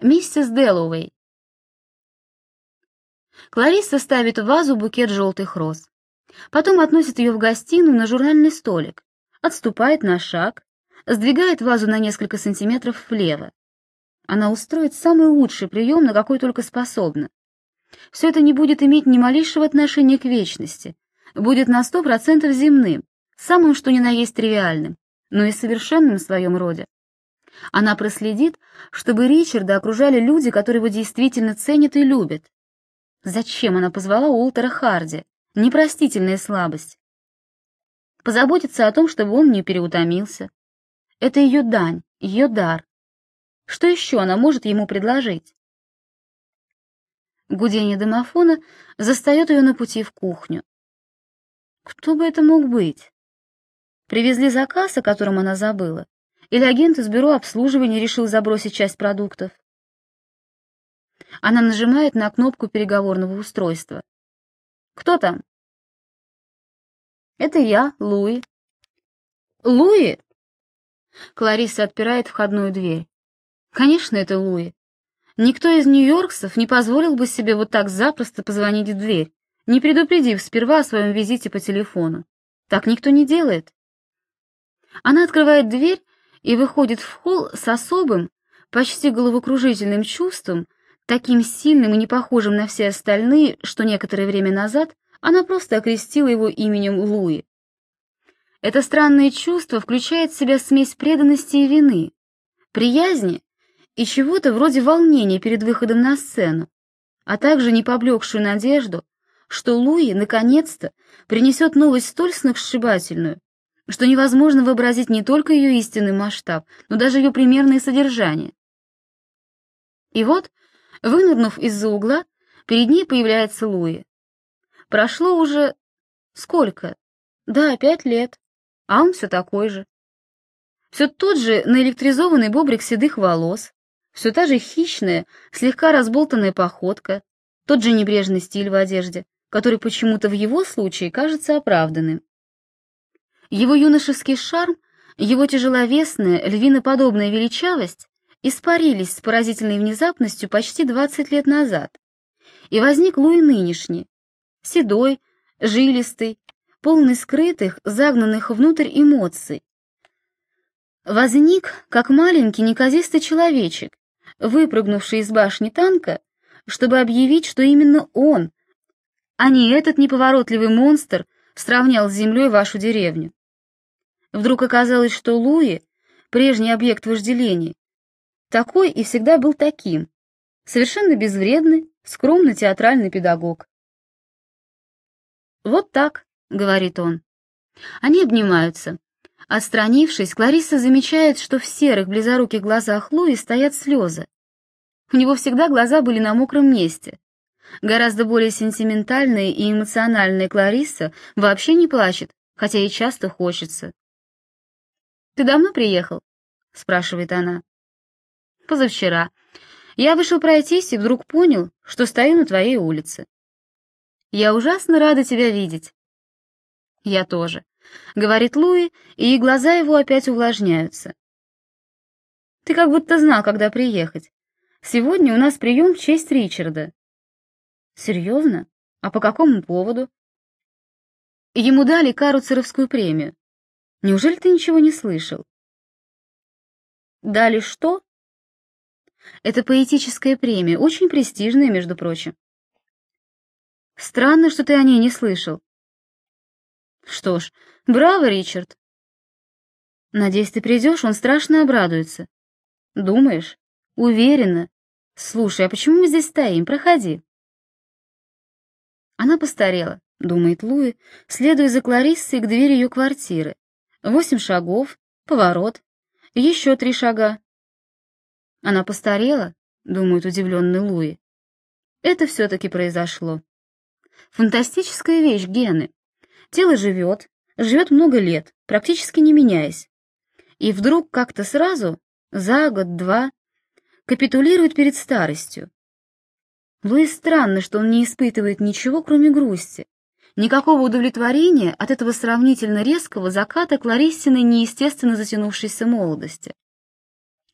Миссис Дэллоуэй. Кларисса ставит в вазу букет желтых роз. Потом относит ее в гостиную на журнальный столик, отступает на шаг, сдвигает вазу на несколько сантиметров влево. Она устроит самый лучший прием, на какой только способна. Все это не будет иметь ни малейшего отношения к вечности, будет на сто процентов земным, самым что ни на есть тривиальным, но и совершенным в своем роде. Она проследит, чтобы Ричарда окружали люди, которые его действительно ценят и любят. Зачем она позвала Уолтера Харди? Непростительная слабость. Позаботиться о том, чтобы он не переутомился. Это ее дань, ее дар. Что еще она может ему предложить? Гудение домофона застает ее на пути в кухню. Кто бы это мог быть? Привезли заказ, о котором она забыла? Или агент из бюро обслуживания решил забросить часть продуктов? Она нажимает на кнопку переговорного устройства. «Кто там?» «Это я, Луи». «Луи?» Клариса отпирает входную дверь. «Конечно, это Луи. Никто из нью-йоркцев не позволил бы себе вот так запросто позвонить в дверь, не предупредив сперва о своем визите по телефону. Так никто не делает». Она открывает дверь и выходит в холл с особым, почти головокружительным чувством, таким сильным и не похожим на все остальные, что некоторое время назад она просто окрестила его именем Луи. Это странное чувство включает в себя смесь преданности и вины, приязни и чего-то вроде волнения перед выходом на сцену, а также непоблекшую надежду, что Луи наконец-то принесет новость столь сногсшибательную, что невозможно вообразить не только ее истинный масштаб, но даже ее примерное содержание. И вот, вынырнув из-за угла, перед ней появляется Луи. Прошло уже... сколько? Да, пять лет. А он все такой же. Все тот же наэлектризованный бобрик седых волос, все та же хищная, слегка разболтанная походка, тот же небрежный стиль в одежде, который почему-то в его случае кажется оправданным. Его юношеский шарм, его тяжеловесная, львиноподобная величавость испарились с поразительной внезапностью почти 20 лет назад, и возник Луи нынешний, седой, жилистый, полный скрытых, загнанных внутрь эмоций. Возник, как маленький неказистый человечек, выпрыгнувший из башни танка, чтобы объявить, что именно он, а не этот неповоротливый монстр, сравнял с землей вашу деревню. Вдруг оказалось, что Луи, прежний объект вожделения, такой и всегда был таким, совершенно безвредный, скромный театральный педагог. «Вот так», — говорит он. Они обнимаются. Отстранившись, Клариса замечает, что в серых близоруких глазах Луи стоят слезы. У него всегда глаза были на мокром месте. Гораздо более сентиментальная и эмоциональная Клариса вообще не плачет, хотя и часто хочется. «Ты давно приехал?» — спрашивает она. «Позавчера. Я вышел пройтись и вдруг понял, что стою на твоей улице. Я ужасно рада тебя видеть». «Я тоже», — говорит Луи, и глаза его опять увлажняются. «Ты как будто знал, когда приехать. Сегодня у нас прием в честь Ричарда». «Серьезно? А по какому поводу?» Ему дали Каруцеровскую премию. Неужели ты ничего не слышал? Дали что? Это поэтическая премия, очень престижная, между прочим. Странно, что ты о ней не слышал. Что ж, браво, Ричард. Надеюсь, ты придешь, он страшно обрадуется. Думаешь? Уверена. Слушай, а почему мы здесь стоим? Проходи. Она постарела, думает Луи, следуя за Клариссой к двери ее квартиры. Восемь шагов, поворот, еще три шага. Она постарела, думает удивленный Луи. Это все-таки произошло. Фантастическая вещь гены. Тело живет, живет много лет, практически не меняясь. И вдруг как-то сразу, за год-два, капитулирует перед старостью. Луи странно, что он не испытывает ничего, кроме грусти. Никакого удовлетворения от этого сравнительно резкого заката Клариссиной неестественно затянувшейся молодости.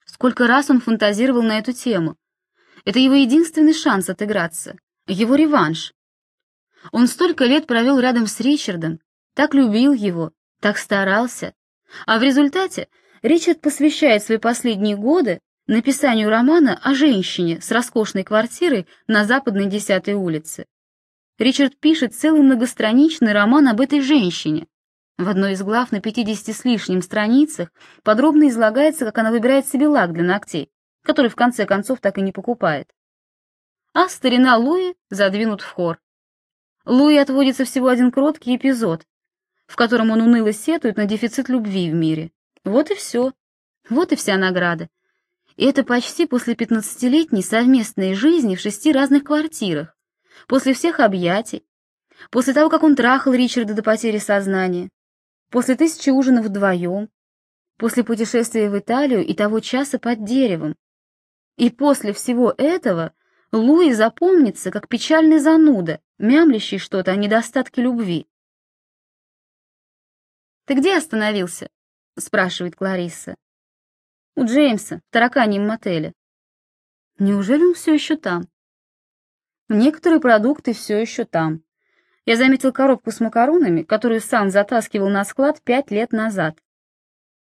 Сколько раз он фантазировал на эту тему, Это его единственный шанс отыграться, его реванш. Он столько лет провел рядом с Ричардом, так любил его, так старался, а в результате Ричард посвящает свои последние годы написанию романа о женщине с роскошной квартирой на западной 10-й улице. Ричард пишет целый многостраничный роман об этой женщине. В одной из глав на 50 с лишним страницах подробно излагается, как она выбирает себе лак для ногтей, который в конце концов так и не покупает. А старина Луи задвинут в хор. Луи отводится всего один кроткий эпизод, в котором он уныло сетует на дефицит любви в мире. Вот и все. Вот и вся награда. И это почти после пятнадцатилетней совместной жизни в шести разных квартирах, после всех объятий, после того, как он трахал Ричарда до потери сознания, после тысячи ужинов вдвоем, после путешествия в Италию и того часа под деревом. И после всего этого Луи запомнится как печальный зануда, мямлящий что-то о недостатке любви. «Ты где остановился?» — спрашивает Кларисса. «У Джеймса, в тараканьем мотеле». «Неужели он все еще там?» «Некоторые продукты все еще там. Я заметил коробку с макаронами, которую сам затаскивал на склад пять лет назад.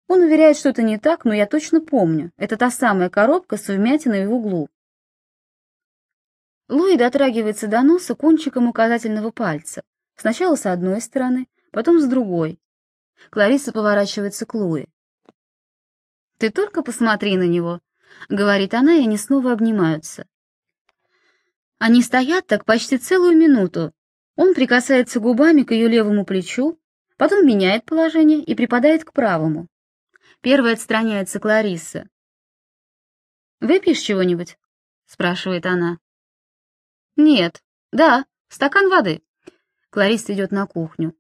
Он уверяет, что это не так, но я точно помню. Это та самая коробка с вмятиной в углу. Луи дотрагивается до носа кончиком указательного пальца. Сначала с одной стороны, потом с другой. Клариса поворачивается к Луи. «Ты только посмотри на него», — говорит она, и они снова обнимаются. Они стоят так почти целую минуту. Он прикасается губами к ее левому плечу, потом меняет положение и припадает к правому. Первая отстраняется Клариса. «Выпьешь чего-нибудь?» — спрашивает она. «Нет. Да, стакан воды». Клариса идет на кухню.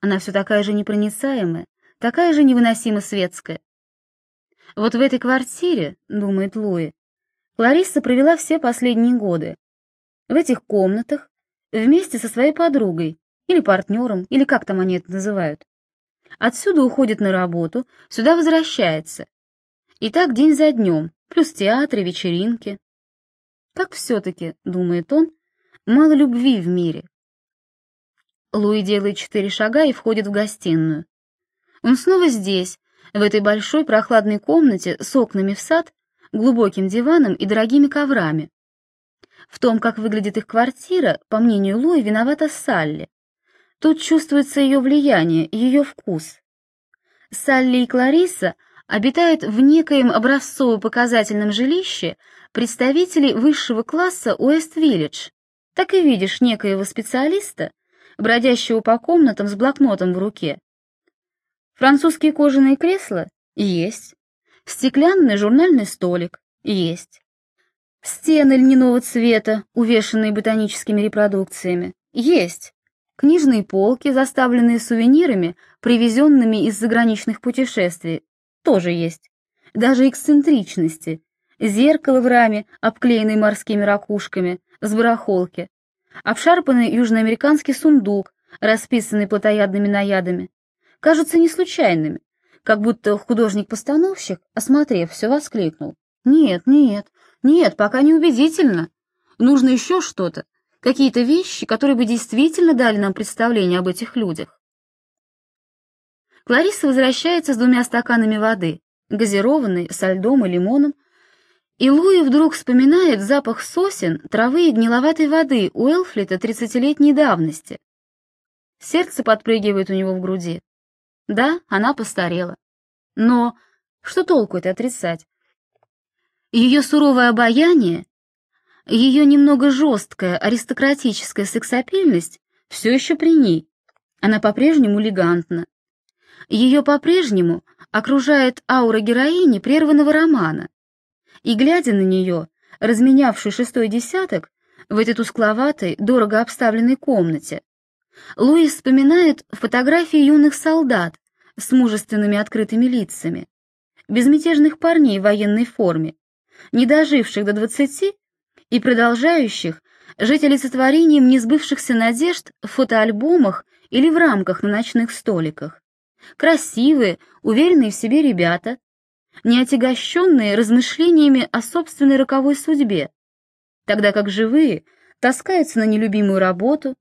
Она все такая же непроницаемая, такая же невыносимо светская. Вот в этой квартире, думает Луи, Лариса провела все последние годы. В этих комнатах, вместе со своей подругой, или партнером, или как там они это называют. Отсюда уходит на работу, сюда возвращается. И так день за днем, плюс театры, вечеринки. Как все-таки, думает он, мало любви в мире, Луи делает четыре шага и входит в гостиную. Он снова здесь, в этой большой прохладной комнате с окнами в сад, глубоким диваном и дорогими коврами. В том, как выглядит их квартира, по мнению Луи, виновата Салли. Тут чувствуется ее влияние, ее вкус. Салли и Клариса обитают в некоем образцово-показательном жилище представителей высшего класса Уэст-Виллидж. Так и видишь некоего специалиста, бродящего по комнатам с блокнотом в руке. Французские кожаные кресла? Есть. Стеклянный журнальный столик? Есть. Стены льняного цвета, увешанные ботаническими репродукциями? Есть. Книжные полки, заставленные сувенирами, привезенными из заграничных путешествий? Тоже есть. Даже эксцентричности. Зеркало в раме, обклеенное морскими ракушками, с барахолки обшарпанный южноамериканский сундук, расписанный плотоядными наядами, кажутся не случайными, как будто художник-постановщик, осмотрев все, воскликнул. «Нет, нет, нет, пока не убедительно. Нужно еще что-то, какие-то вещи, которые бы действительно дали нам представление об этих людях». Клариса возвращается с двумя стаканами воды, газированной, со льдом и лимоном, и Луи вдруг вспоминает запах сосен, травы и гниловатой воды у Элфлита тридцатилетней давности. Сердце подпрыгивает у него в груди. Да, она постарела. Но что толку это отрицать? Ее суровое обаяние, ее немного жесткая аристократическая сексапильность все еще при ней. Она по-прежнему элегантна. Ее по-прежнему окружает аура героини прерванного романа и, глядя на нее, разменявшую шестой десяток, в этой тускловатой, дорого обставленной комнате, Луис вспоминает фотографии юных солдат с мужественными открытыми лицами, безмятежных парней в военной форме, не доживших до двадцати и продолжающих жить олицетворением несбывшихся надежд в фотоальбомах или в рамках на ночных столиках. Красивые, уверенные в себе ребята, не отягощенные размышлениями о собственной роковой судьбе, тогда как живые таскаются на нелюбимую работу,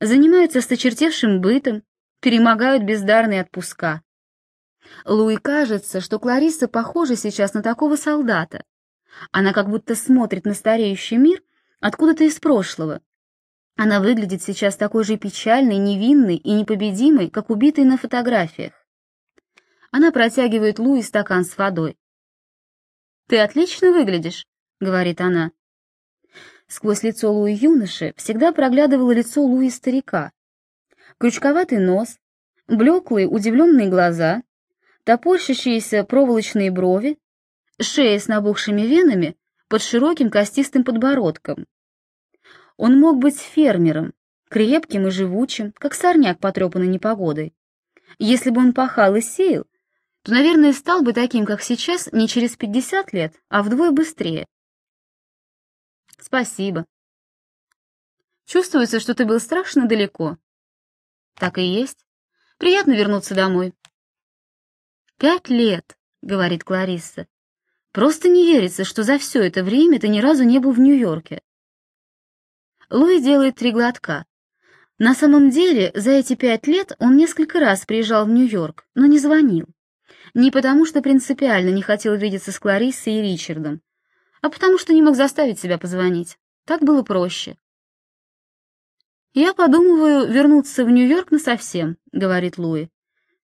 занимаются сточертевшим бытом, перемогают бездарные отпуска. Луи кажется, что Клариса похожа сейчас на такого солдата. Она как будто смотрит на стареющий мир откуда-то из прошлого. Она выглядит сейчас такой же печальной, невинной и непобедимой, как убитый на фотографиях. Она протягивает Луи стакан с водой. «Ты отлично выглядишь», — говорит она. Сквозь лицо Луи юноши всегда проглядывало лицо Луи старика. Крючковатый нос, блеклые удивленные глаза, топорщащиеся проволочные брови, шея с набухшими венами под широким костистым подбородком. Он мог быть фермером, крепким и живучим, как сорняк, потрепанный непогодой. Если бы он пахал и сеял, то, наверное, стал бы таким, как сейчас, не через пятьдесят лет, а вдвое быстрее. Спасибо. Чувствуется, что ты был страшно далеко. Так и есть. Приятно вернуться домой. Пять лет, говорит Кларисса. Просто не верится, что за все это время ты ни разу не был в Нью-Йорке. Луи делает три глотка. На самом деле, за эти пять лет он несколько раз приезжал в Нью-Йорк, но не звонил. Не потому, что принципиально не хотел видеться с Клариссой и Ричардом, а потому что не мог заставить себя позвонить. Так было проще. «Я подумываю вернуться в Нью-Йорк насовсем», — говорит Луи.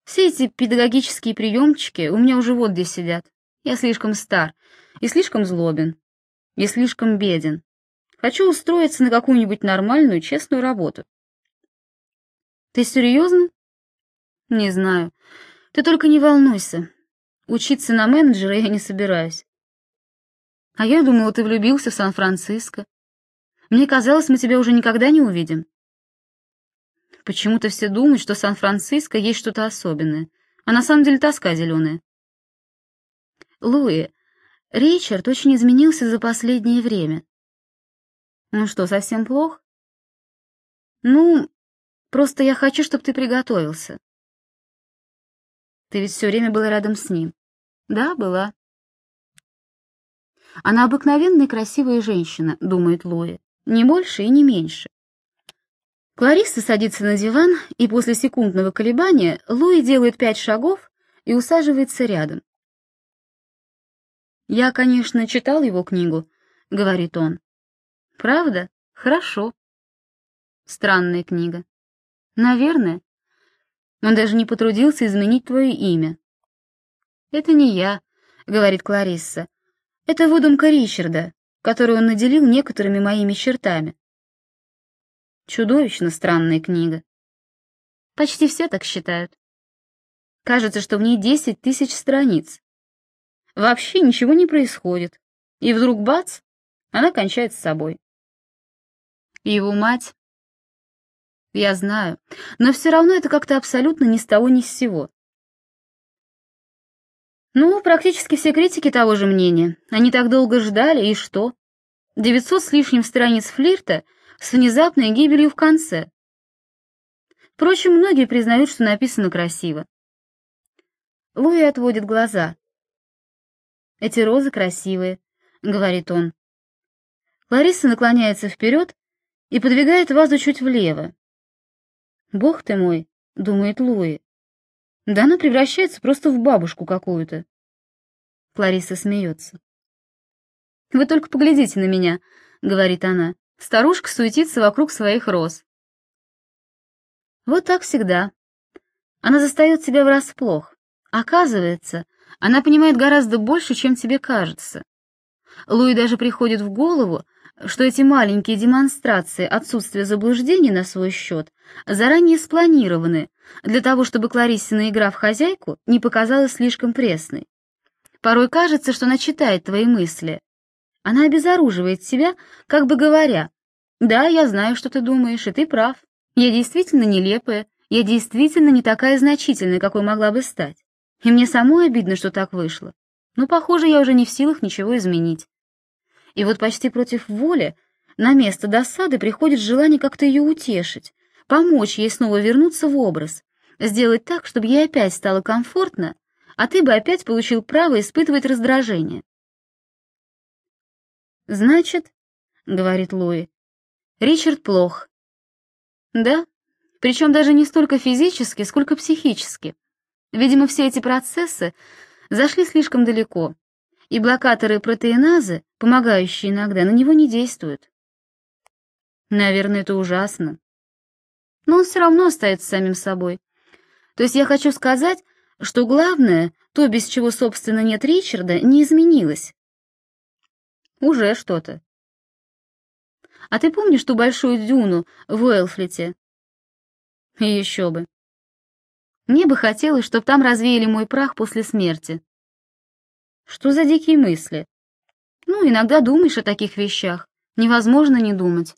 «Все эти педагогические приемчики у меня уже вот где сидят. Я слишком стар и слишком злобен, и слишком беден. Хочу устроиться на какую-нибудь нормальную, честную работу». «Ты серьезно?» «Не знаю. Ты только не волнуйся. Учиться на менеджера я не собираюсь. А я думала, ты влюбился в Сан-Франциско. Мне казалось, мы тебя уже никогда не увидим. Почему-то все думают, что Сан-Франциско есть что-то особенное, а на самом деле тоска зеленая. Луи, Ричард очень изменился за последнее время. Ну что, совсем плохо? Ну, просто я хочу, чтобы ты приготовился. Ты ведь все время была рядом с ним. Да, была. Она обыкновенная красивая женщина, думает Луи, не больше и не меньше. Клариса садится на диван, и после секундного колебания Луи делает пять шагов и усаживается рядом. «Я, конечно, читал его книгу», — говорит он. «Правда? Хорошо». Странная книга. Наверное. Он даже не потрудился изменить твое имя. «Это не я», — говорит Кларисса. «Это выдумка Ричарда, которую он наделил некоторыми моими чертами». Чудовищно странная книга. Почти все так считают. Кажется, что в ней десять тысяч страниц. Вообще ничего не происходит. И вдруг бац, она кончает с собой. Его мать я знаю, но все равно это как-то абсолютно ни с того ни с сего. Ну, практически все критики того же мнения. Они так долго ждали, и что? 900 с лишним страниц флирта с внезапной гибелью в конце. Впрочем, многие признают, что написано красиво. Луи отводит глаза. «Эти розы красивые», — говорит он. Лариса наклоняется вперед и подвигает вазу чуть влево. «Бог ты мой», — думает Луи. «Да она превращается просто в бабушку какую-то». Клариса смеется. «Вы только поглядите на меня», — говорит она. Старушка суетится вокруг своих роз. Вот так всегда. Она застает тебя врасплох. Оказывается, она понимает гораздо больше, чем тебе кажется. Луи даже приходит в голову, что эти маленькие демонстрации отсутствия заблуждений на свой счет заранее спланированы для того, чтобы Клариссина игра в хозяйку не показалась слишком пресной. Порой кажется, что она читает твои мысли. Она обезоруживает себя, как бы говоря, «Да, я знаю, что ты думаешь, и ты прав. Я действительно нелепая, я действительно не такая значительная, какой могла бы стать. И мне самой обидно, что так вышло. Но, похоже, я уже не в силах ничего изменить. И вот почти против воли на место досады приходит желание как-то ее утешить, помочь ей снова вернуться в образ, сделать так, чтобы ей опять стало комфортно, а ты бы опять получил право испытывать раздражение. Значит, — говорит Луи. «Ричард плох». «Да, причем даже не столько физически, сколько психически. Видимо, все эти процессы зашли слишком далеко, и блокаторы протеиназы, помогающие иногда, на него не действуют. Наверное, это ужасно. Но он все равно остается самим собой. То есть я хочу сказать, что главное, то, без чего, собственно, нет Ричарда, не изменилось. Уже что-то. А ты помнишь ту большую дюну в Уэлфлите? Еще бы. Мне бы хотелось, чтобы там развеяли мой прах после смерти. Что за дикие мысли? Ну, иногда думаешь о таких вещах. Невозможно не думать.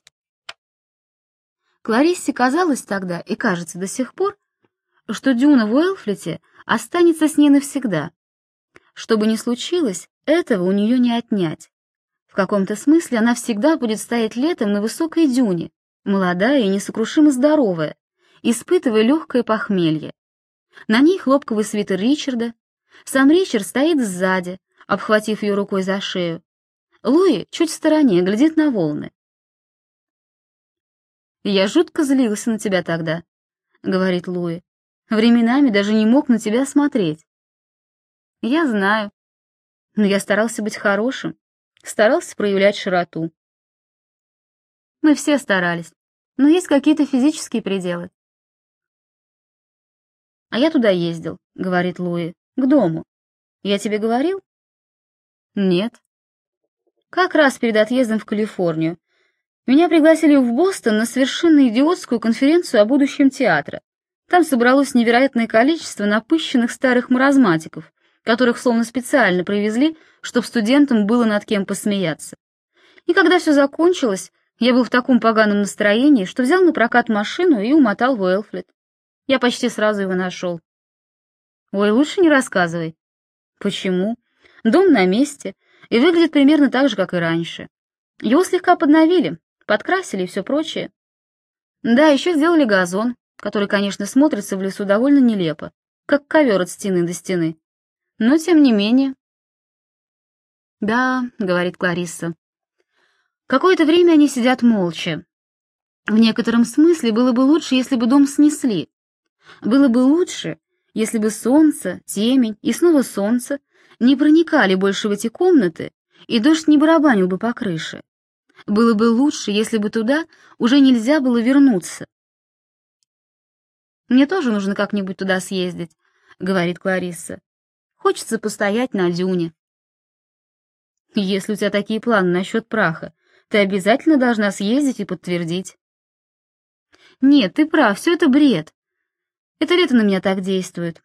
Клариссе казалось тогда, и кажется до сих пор, что дюна в Уэлфлите останется с ней навсегда. Что бы ни случилось, этого у нее не отнять. В каком-то смысле она всегда будет стоять летом на высокой дюне, молодая и несокрушимо здоровая, испытывая легкое похмелье. На ней хлопковый свитер Ричарда, сам Ричард стоит сзади, обхватив ее рукой за шею. Луи чуть в стороне, глядит на волны. «Я жутко злился на тебя тогда», — говорит Луи. «Временами даже не мог на тебя смотреть». «Я знаю. Но я старался быть хорошим, старался проявлять широту. Мы все старались, но есть какие-то физические пределы. А я туда ездил, говорит Луи, к дому. Я тебе говорил? Нет. Как раз перед отъездом в Калифорнию. Меня пригласили в Бостон на совершенно идиотскую конференцию о будущем театра. Там собралось невероятное количество напыщенных старых маразматиков, которых словно специально привезли, чтобы студентам было над кем посмеяться. И когда все закончилось, я был в таком поганом настроении, что взял на прокат машину и умотал в Уэлфлет. Я почти сразу его нашел. Ой, лучше не рассказывай. Почему? Дом на месте и выглядит примерно так же, как и раньше. Его слегка подновили, подкрасили и все прочее. Да, еще сделали газон, который, конечно, смотрится в лесу довольно нелепо, как ковер от стены до стены. Но тем не менее... «Да», — говорит Кларисса. Какое-то время они сидят молча. В некотором смысле было бы лучше, если бы дом снесли. Было бы лучше, если бы солнце, темень и снова солнце не проникали больше в эти комнаты, и дождь не барабанил бы по крыше. Было бы лучше, если бы туда уже нельзя было вернуться. «Мне тоже нужно как-нибудь туда съездить», — говорит Кларисса. Хочется постоять на дюне. Если у тебя такие планы насчет праха, ты обязательно должна съездить и подтвердить. Нет, ты прав, все это бред. Это лето на меня так действует.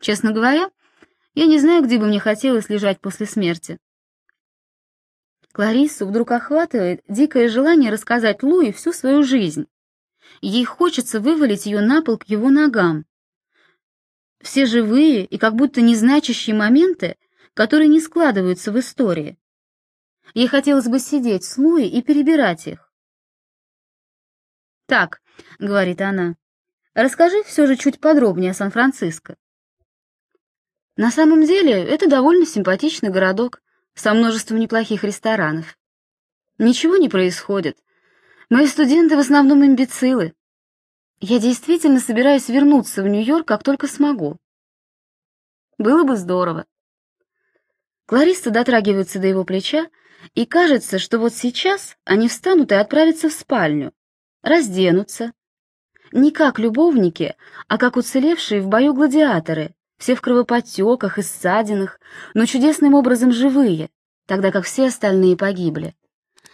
Честно говоря, я не знаю, где бы мне хотелось лежать после смерти. Клариссу вдруг охватывает дикое желание рассказать Луи всю свою жизнь. Ей хочется вывалить ее на пол к его ногам, все живые и как будто незначащие моменты, которые не складываются в истории. Ей хотелось бы сидеть с Луи и перебирать их. «Так», — говорит она, — «расскажи все же чуть подробнее о Сан-Франциско». На самом деле, это довольно симпатичный городок со множеством неплохих ресторанов. Ничего не происходит. Мои студенты в основном имбецилы. Я действительно собираюсь вернуться в Нью-Йорк, как только смогу. Было бы здорово. Клариса дотрагивается до его плеча, и кажется, что вот сейчас они встанут и отправятся в спальню, разденутся. Не как любовники, а как уцелевшие в бою гладиаторы, все в кровоподтеках и ссадинах, но чудесным образом живые, тогда как все остальные погибли.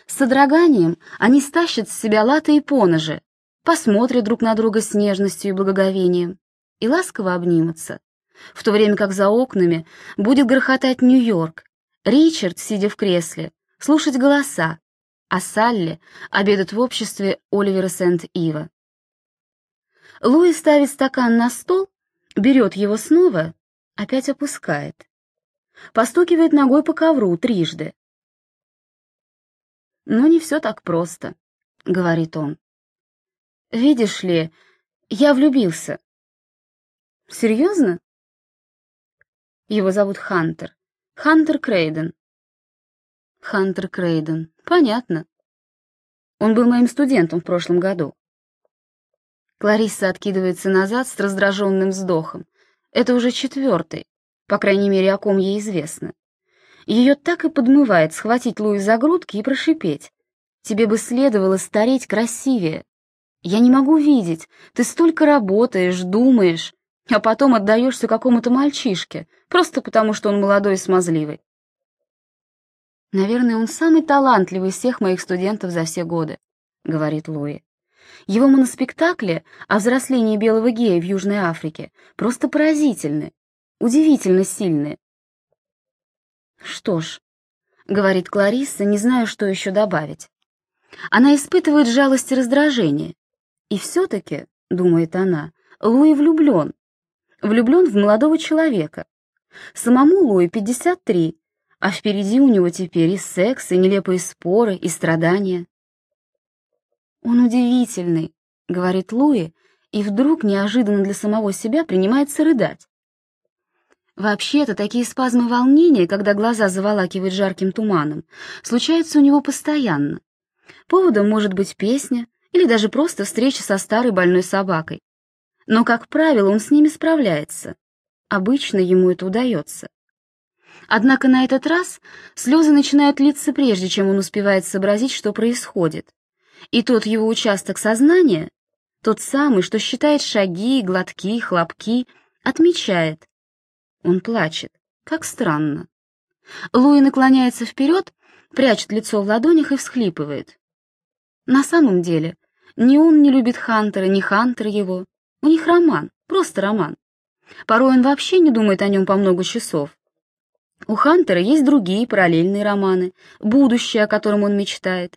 С содроганием они стащат с себя латы и поножи, посмотрят друг на друга с нежностью и благоговением и ласково обнимутся, в то время как за окнами будет грохотать Нью-Йорк, Ричард, сидя в кресле, слушать голоса, а Салли обедает в обществе Оливера Сент-Ива. Луи ставит стакан на стол, берет его снова, опять опускает. Постукивает ногой по ковру трижды. «Но не все так просто», — говорит он. Видишь ли, я влюбился. Серьезно? Его зовут Хантер. Хантер Крейден. Хантер Крейден. Понятно. Он был моим студентом в прошлом году. Кларисса откидывается назад с раздраженным вздохом. Это уже четвертый, по крайней мере, о ком ей известно. Ее так и подмывает схватить Луи за грудки и прошипеть. «Тебе бы следовало стареть красивее. Я не могу видеть, ты столько работаешь, думаешь, а потом отдаешься какому-то мальчишке, просто потому что он молодой и смазливый. «Наверное, он самый талантливый из всех моих студентов за все годы», — говорит Луи. «Его моноспектакли о взрослении белого гея в Южной Африке просто поразительны, удивительно сильны». «Что ж», — говорит Кларисса, не знаю, что еще добавить. Она испытывает жалость и раздражение. И все-таки, думает она, Луи влюблен. Влюблен в молодого человека. Самому Луи 53, а впереди у него теперь и секс, и нелепые споры, и страдания. «Он удивительный», — говорит Луи, и вдруг неожиданно для самого себя принимается рыдать. Вообще-то такие спазмы волнения, когда глаза заволакивают жарким туманом, случаются у него постоянно. Поводом может быть песня или даже просто встреча со старой больной собакой. Но, как правило, он с ними справляется. Обычно ему это удается. Однако на этот раз слезы начинают литься прежде, чем он успевает сообразить, что происходит. И тот его участок сознания, тот самый, что считает шаги, глотки, хлопки, отмечает. Он плачет. Как странно. Луи наклоняется вперед, прячет лицо в ладонях и всхлипывает. На самом деле, ни он не любит Хантера, ни Хантер его. У них роман, просто роман. Порой он вообще не думает о нем по много часов. У Хантера есть другие параллельные романы, будущее, о котором он мечтает.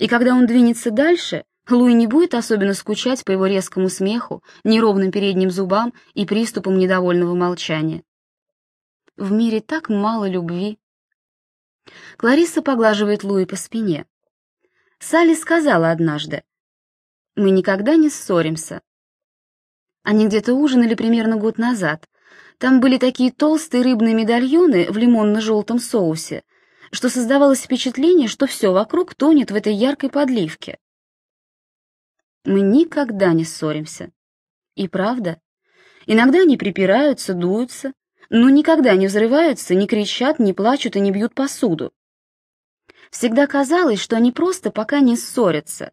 И когда он двинется дальше, Луи не будет особенно скучать по его резкому смеху, неровным передним зубам и приступам недовольного молчания. В мире так мало любви. Клариса поглаживает Луи по спине. Салли сказала однажды, «Мы никогда не ссоримся». Они где-то ужинали примерно год назад, там были такие толстые рыбные медальоны в лимонно-желтом соусе, что создавалось впечатление, что все вокруг тонет в этой яркой подливке. Мы никогда не ссоримся. И правда, иногда они припираются, дуются, но никогда не взрываются, не кричат, не плачут и не бьют посуду. Всегда казалось, что они просто пока не ссорятся,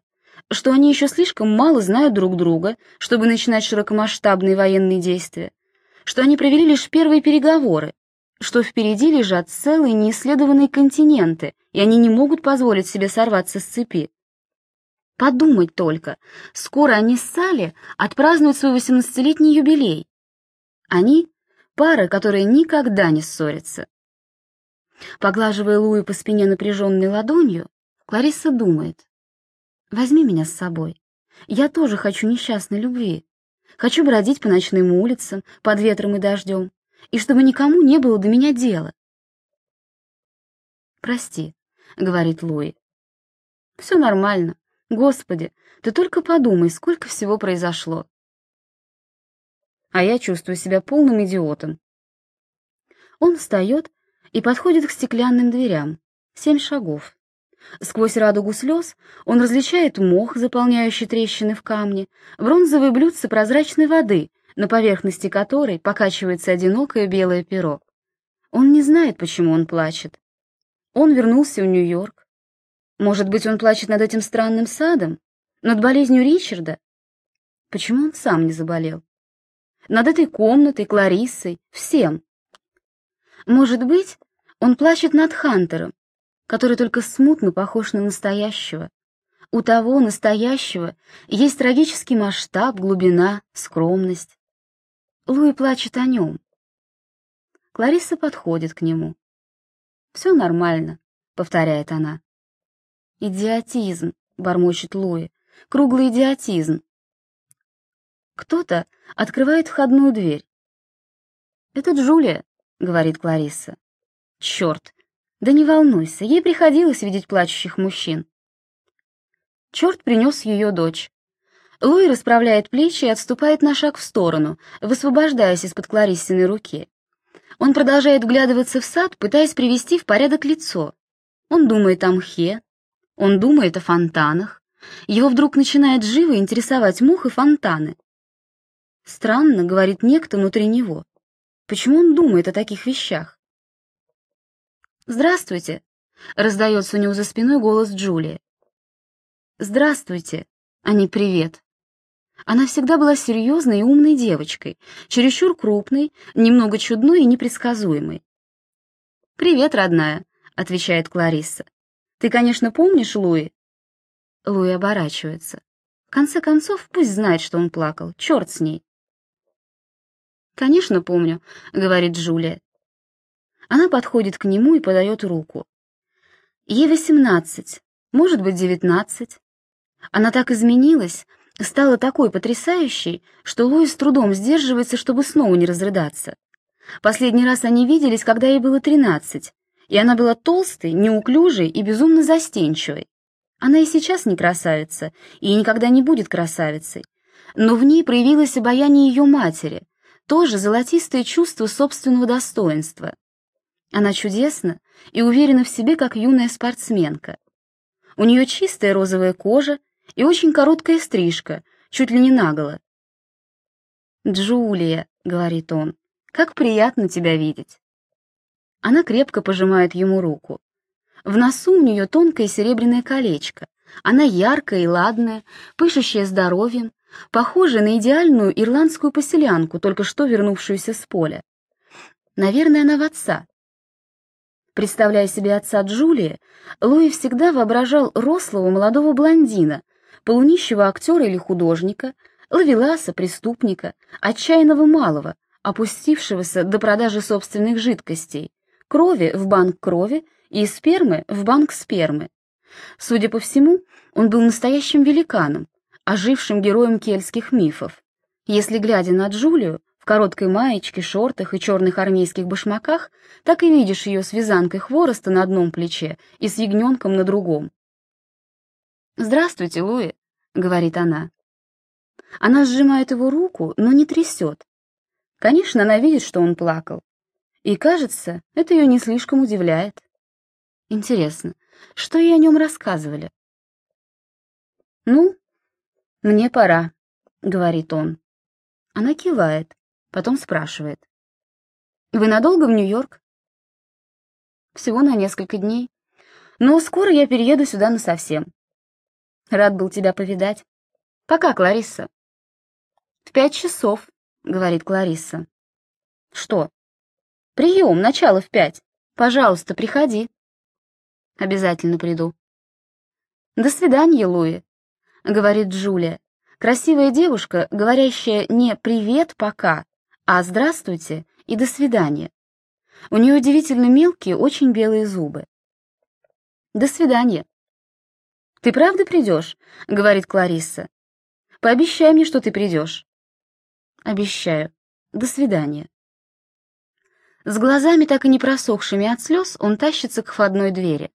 что они еще слишком мало знают друг друга, чтобы начинать широкомасштабные военные действия, что они провели лишь первые переговоры, что впереди лежат целые неисследованные континенты, и они не могут позволить себе сорваться с цепи. Подумать только, скоро они с Салли отпразднуют свой 18-летний юбилей. Они — пара, которая никогда не ссорится. Поглаживая Луи по спине напряженной ладонью, Клариса думает. «Возьми меня с собой. Я тоже хочу несчастной любви. Хочу бродить по ночным улицам, под ветром и дождем, и чтобы никому не было до меня дела. «Прости», — говорит Луи. «Все нормально. Господи, ты только подумай, сколько всего произошло». А я чувствую себя полным идиотом. Он встает и подходит к стеклянным дверям. Семь шагов. Сквозь радугу слез он различает мох, заполняющий трещины в камне, бронзовые блюдца прозрачной воды, на поверхности которой покачивается одинокое белое перо. Он не знает, почему он плачет. Он вернулся в Нью-Йорк. Может быть, он плачет над этим странным садом? Над болезнью Ричарда? Почему он сам не заболел? Над этой комнатой, Клариссой, всем. Может быть, он плачет над Хантером, который только смутно похож на настоящего. У того настоящего есть трагический масштаб, глубина, скромность. Луи плачет о нем. Клариса подходит к нему. «Все нормально», — повторяет она. «Идиотизм», — бормочет Луи, — «круглый идиотизм». Кто-то открывает входную дверь. «Это Джулия», — говорит Клариса. «Черт, да не волнуйся, ей приходилось видеть плачущих мужчин. Черт принес ее дочь. Луи расправляет плечи и отступает на шаг в сторону, высвобождаясь из-под Клариссиной руки. Он продолжает вглядываться в сад, пытаясь привести в порядок лицо. Он думает о мхе, он думает о фонтанах, Его вдруг начинает живо интересовать мух и фонтаны. Странно, говорит некто внутри него. Почему он думает о таких вещах? «Здравствуйте!» — раздается у него за спиной голос Джулии. «Здравствуйте!» а не привет. Она всегда была серьезной и умной девочкой, чересчур крупной, немного чудной и непредсказуемой. «Привет, родная», — отвечает Кларисса. «Ты, конечно, помнишь Луи?» Луи оборачивается. В конце концов, пусть знает, что он плакал. Черт с ней. «Конечно, помню», — говорит Джулия. Она подходит к нему и подает руку. Ей восемнадцать, может быть, девятнадцать. Она так изменилась, стала такой потрясающей, что Луи с трудом сдерживается, чтобы снова не разрыдаться. Последний раз они виделись, когда ей было тринадцать, и она была толстой, неуклюжей и безумно застенчивой. Она и сейчас не красавица, и никогда не будет красавицей, но в ней проявилось обаяние ее матери, тоже золотистое чувство собственного достоинства. Она чудесна и уверена в себе, как юная спортсменка. У нее чистая розовая кожа, и очень короткая стрижка, чуть ли не наголо. «Джулия», — говорит он, — «как приятно тебя видеть». Она крепко пожимает ему руку. В носу у нее тонкое серебряное колечко. Она яркая и ладная, пышущая здоровьем, похожая на идеальную ирландскую поселянку, только что вернувшуюся с поля. Наверное, она в отца. Представляя себе отца Джулии, Луи всегда воображал рослого молодого блондина, полунищего актера или художника, ловеласа, преступника, отчаянного малого, опустившегося до продажи собственных жидкостей, крови в банк крови и спермы в банк спермы. Судя по всему, он был настоящим великаном, ожившим героем кельтских мифов. Если, глядя на Джулию, в короткой маечке, шортах и черных армейских башмаках, так и видишь ее с вязанкой хвороста на одном плече и с ягненком на другом. «Здравствуйте, Луи», — говорит она. Она сжимает его руку, но не трясет. Конечно, она видит, что он плакал. И, кажется, это ее не слишком удивляет. Интересно, что ей о нем рассказывали? «Ну, мне пора», — говорит он. Она кивает, потом спрашивает. «Вы надолго в Нью-Йорк?» «Всего на несколько дней. Но скоро я перееду сюда насовсем. Рад был тебя повидать. Пока, Кларисса. В пять часов, говорит Кларисса. Что? Прием, начало в пять. Пожалуйста, приходи. Обязательно приду. До свидания, Луи, говорит Джулия. Красивая девушка, говорящая не «привет, пока», а «здравствуйте» и «до свидания». У нее удивительно мелкие, очень белые зубы. До свидания. «Ты правда придешь?» — говорит Кларисса. «Пообещай мне, что ты придешь». «Обещаю. До свидания». С глазами, так и не просохшими от слез, он тащится к входной двери.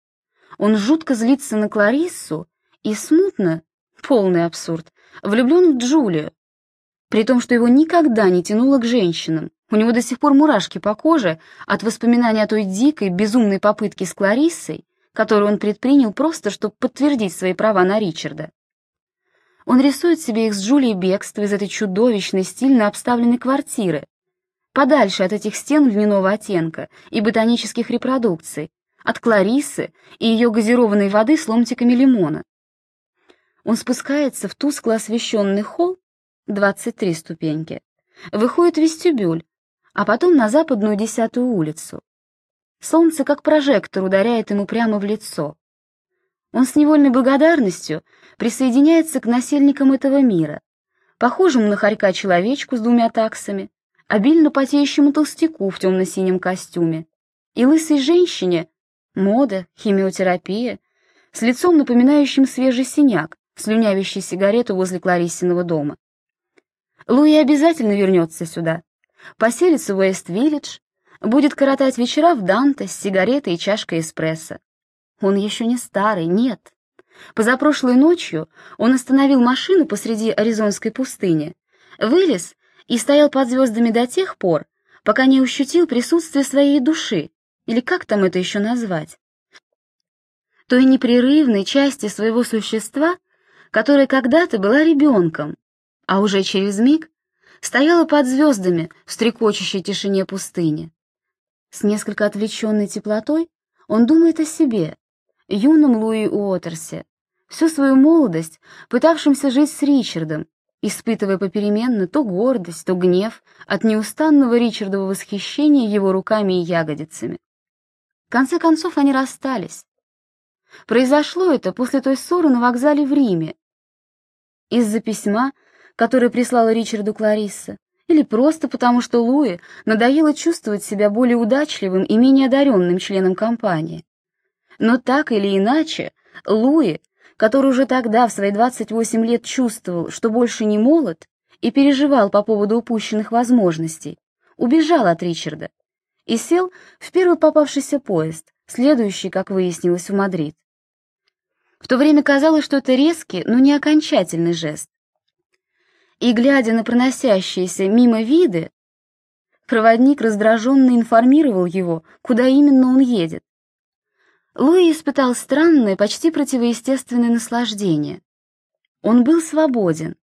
Он жутко злится на Клариссу и смутно, полный абсурд, влюблен в Джулию, при том, что его никогда не тянуло к женщинам. У него до сих пор мурашки по коже от воспоминаний о той дикой, безумной попытке с Клариссой, которую он предпринял просто, чтобы подтвердить свои права на Ричарда. Он рисует себе их с Джулией бегство из этой чудовищной, стильно обставленной квартиры, подальше от этих стен льняного оттенка и ботанических репродукций, от Клариссы и ее газированной воды с ломтиками лимона. Он спускается в тускло освещенный холл, 23 ступеньки, выходит в вестибюль, а потом на западную десятую улицу. Солнце, как прожектор, ударяет ему прямо в лицо. Он с невольной благодарностью присоединяется к насельникам этого мира, похожему на хорька-человечку с двумя таксами, обильно потеющему толстяку в темно-синем костюме, и лысой женщине, мода, химиотерапия, с лицом, напоминающим свежий синяк, слюнявящий сигарету возле Клариссиного дома. Луи обязательно вернется сюда, поселится в Уэст-Виллидж, будет коротать вечера в Данте с сигаретой и чашкой эспрессо. Он еще не старый, нет. Позапрошлой ночью он остановил машину посреди аризонской пустыни, вылез и стоял под звездами до тех пор, пока не ощутил присутствие своей души, или как там это еще назвать, той непрерывной части своего существа, которая когда-то была ребенком, а уже через миг стояла под звездами в стрекочущей тишине пустыни. С несколько отвлеченной теплотой он думает о себе, юном Луи Уотерсе, всю свою молодость пытавшимся жить с Ричардом, испытывая попеременно то гордость, то гнев от неустанного Ричардова восхищения его руками и ягодицами. В конце концов они расстались. Произошло это после той ссоры на вокзале в Риме. Из-за письма, которое прислала Ричарду Кларисса, или просто потому, что Луи надоело чувствовать себя более удачливым и менее одаренным членом компании. Но так или иначе, Луи, который уже тогда, в свои 28 лет, чувствовал, что больше не молод, и переживал по поводу упущенных возможностей, убежал от Ричарда и сел в первый попавшийся поезд, следующий, как выяснилось, в Мадрид. В то время казалось, что это резкий, но не окончательный жест, и, глядя на проносящиеся мимо виды, проводник раздраженно информировал его, куда именно он едет. Луи испытал странное, почти противоестественное наслаждение. Он был свободен.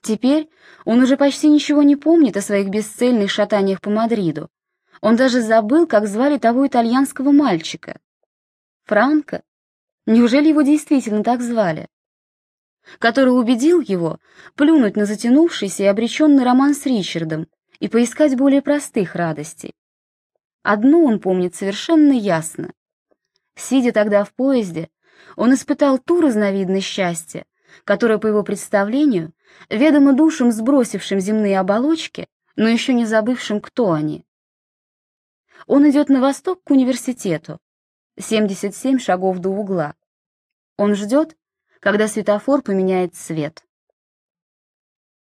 Теперь он уже почти ничего не помнит о своих бесцельных шатаниях по Мадриду. Он даже забыл, как звали того итальянского мальчика. Франко? Неужели его действительно так звали? Который убедил его плюнуть на затянувшийся и обреченный роман с Ричардом и поискать более простых радостей. Одно он помнит совершенно ясно. Сидя тогда в поезде, он испытал ту разновидность счастья, которая, по его представлению, ведома душам, сбросившим земные оболочки, но еще не забывшим, кто они. Он идет на восток к университету, 77 шагов до угла. Он ждет, когда светофор поменяет цвет.